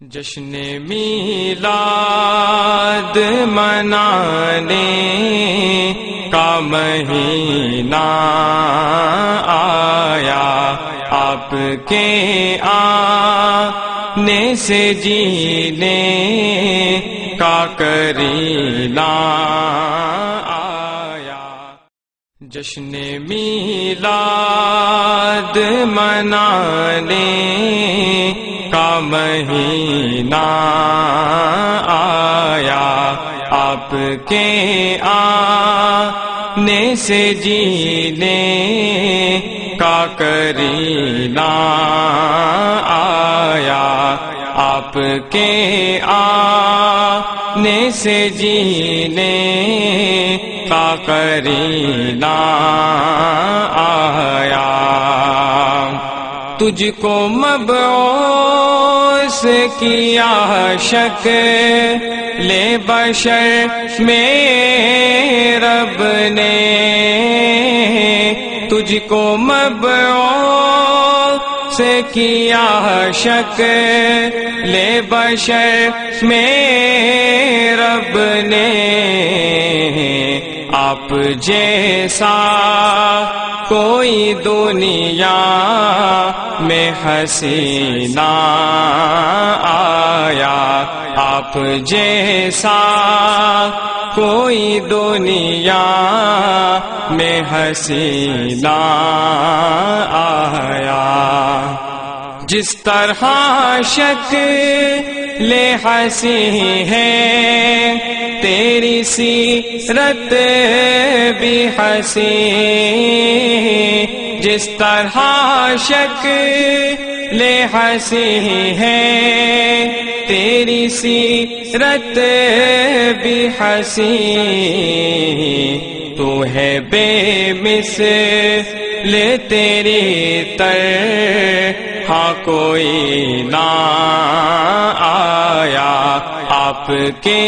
جشن میلاد منانے کا مہینہ آیا۔ آپ کے آنے سے جینے کا کرینا آیا۔ جشن میلاد منانے کا مہینہ آیا۔ آپ کے آنے سے جینے کا کرینا آیا۔ آپ کے آنے سے جینے کا کرینا آیا۔ تجھ کو مبعوث کیا شک لے بشر میں رب نے تجھ کو مبعوث کیا شک لے بشر میں رب نے آپ جیسا کوئی دنیا میں حسینہ آیا، آپ جیسا کوئی دنیا میں حسینہ آیا۔ جس طرح شک لے ہنسی ہے تیری سیرت بھی ہنسی۔ جس طرح شک لے ہنسی ہے، تیری سیرت بھی ہنسی۔ تو ہے بے مس لے تیری تر ہاں کوئی نہ آیا آپ کے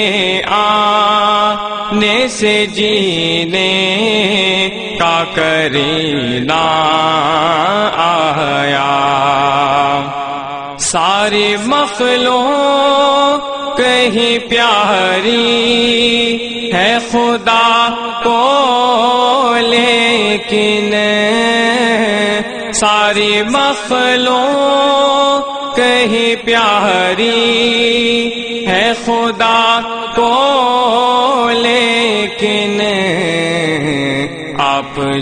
سے جینے کا کرینا آیا۔ سارے مخلوق کہیں پیاری ہے خدا کو، لیکن ساری مخلوق کہیں پیاری ہے خدا کو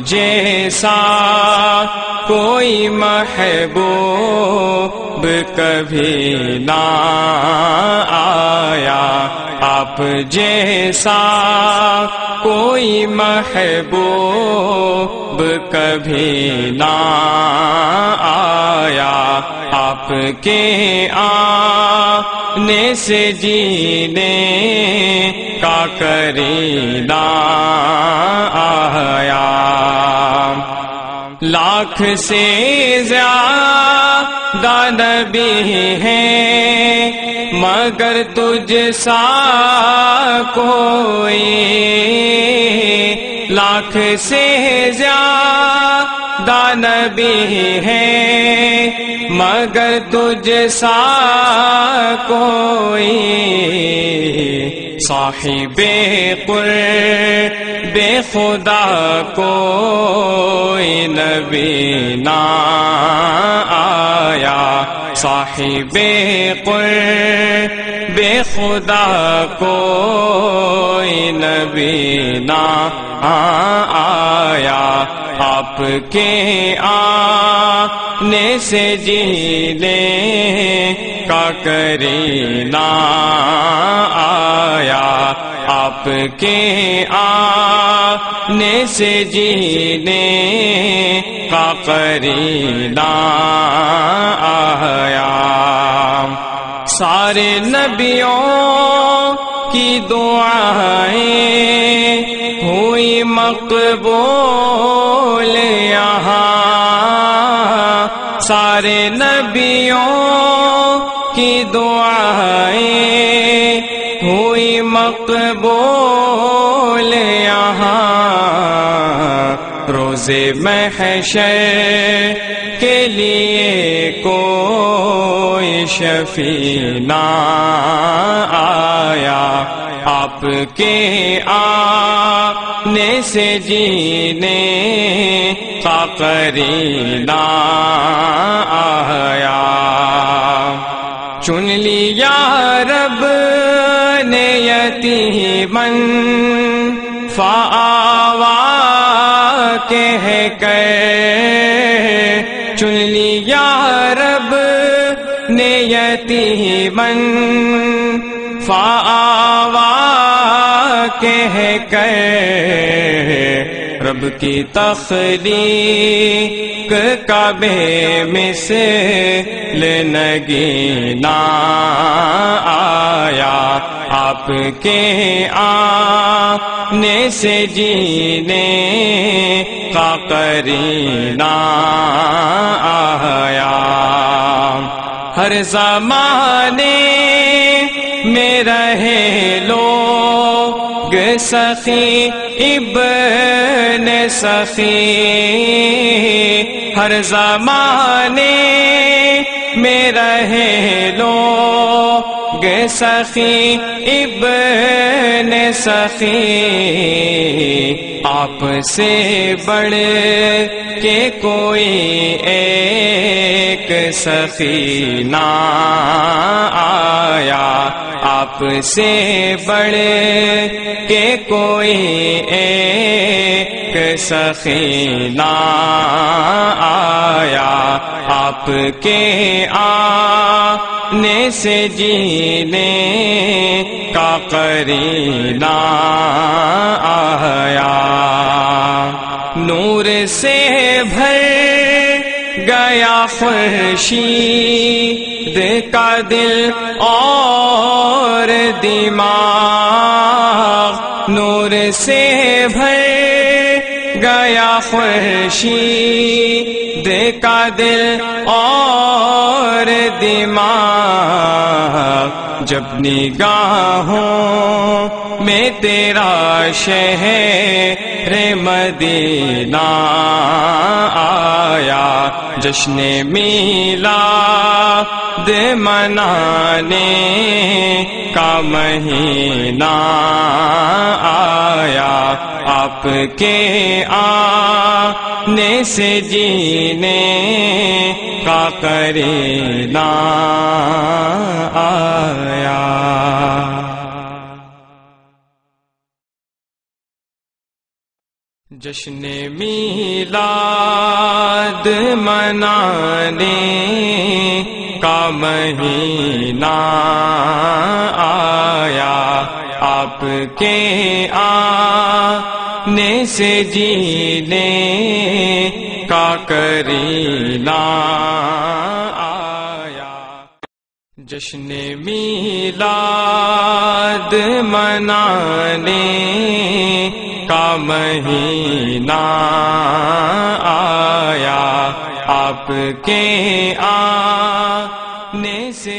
جیسا کوئی محبوب کبھی نہ آیا۔ آپ جیسا کوئی محبوب کبھی نہ آیا۔ آپ کے آنے سے جینے کا کرینا آیا لاکھ سے زیادہ نبی ہیں، مگر تجھ سا کوئی۔ لاکھ سے زیادہ نبی ہیں، مگر تجھ سا کوئی۔ صاحب قر بے خدا کوئی نبی نہ آیا۔ صاحب قر بے خدا کوئی نبی نہ آیا۔ آپ کے آنے سے جینے کا کرینا آیا، آپ کے آنے سے جینے کا کرینا آیا۔ سارے نبیوں کی دعائیں ہوئی مقبول، یہاں سارے نبیوں ہوئی مقبول یہاں روزے محشر کے لیے کوئی شفینا آیا آپ کے آنے سے جینے کا کرینا آیا چن لیا رب نے یتیمن فآوا کہہ کہ چن لیا رب نے یتیمن فآوا کہہ کہ رب کی تخلیق کعبے میں سے لنگینا آیا۔ آپ کے آنے سے جینے کا کرینا آیا۔ ہر زمانے میں رہے لوگ سخی، ابن سخی۔ ہر زمانے میں رہے لوگ سخی، ابن سخی۔ آپ سے بڑھ کے کوئی ایک سخی نہ آیا۔ آپ سے بڑھ کے کوئی ایک سخی نہ آیا آپ کے آنے سے جینے کا کرینا آیا گیا خورشید کا دل اور دماغ، نور سے بھر گیا خورشید کا دل اور دماغ، جب نگاہوں میں تیرا شہر مدینہ آیا جشن میلا دے منانے کا مہینہ آیا۔ آپ کے آنے سے جینے کا کرینا آیا۔ جشن میلاد منانے کا مہینہ آیا۔ آپ کے آنے سے جینے کا کرینا آیا۔ جشن میلاد منانے کا مہینہ آیا آپ کے آنے سے